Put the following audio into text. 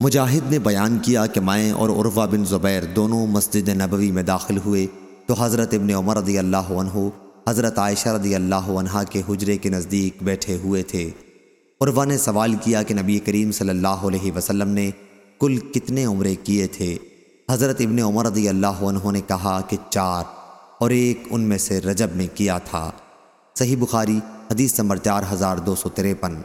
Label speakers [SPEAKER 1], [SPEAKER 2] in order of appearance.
[SPEAKER 1] مجاہد نے بیان کیا کہ میں اور عروہ بن زبیر دونوں مسجد نبوی میں داخل ہوئے تو حضرت ابن عمر رضی اللہ عنہ، حضرت عائشہ رضی اللہ عنہ کے حجرے کے نزدیک بیٹھے ہوئے تھے۔ عروہ نے سوال کیا کہ نبی کریم صلی اللہ علیہ وسلم نے کل کتنے عمرے کیے تھے؟ حضرت ابن عمر رضی اللہ عنہ نے کہا کہ چار، اور ایک ان میں سے رجب میں کیا تھا۔ صحیح بخاری، حدیث نمبر چار ہزار دو سو تریپن۔